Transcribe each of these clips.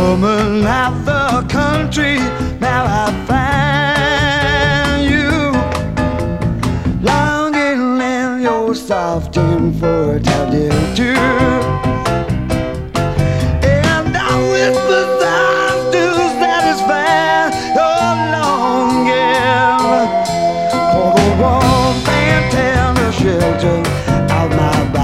woman of the country. Now I find you longing in your soft and too. And I whisper to satisfy your longing for the and tender shelter of my body.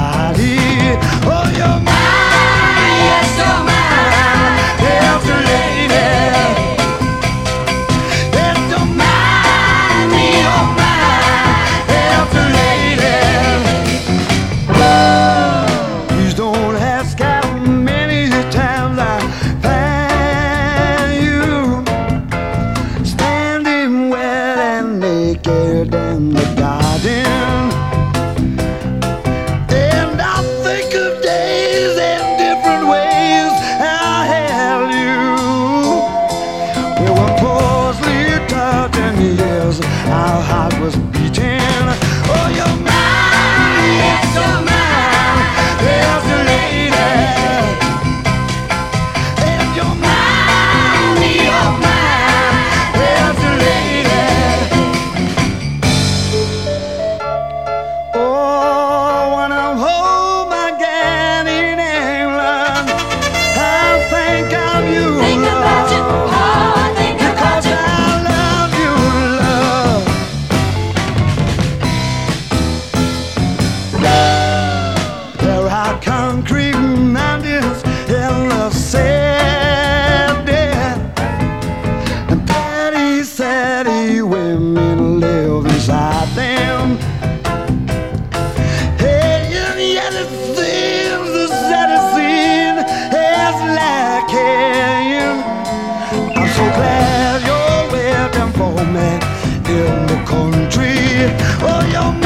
In the garden. And I think of days and different ways I you. We were years, our heart was lacking. I'm so glad you're waiting for me in the country. Oh, you're.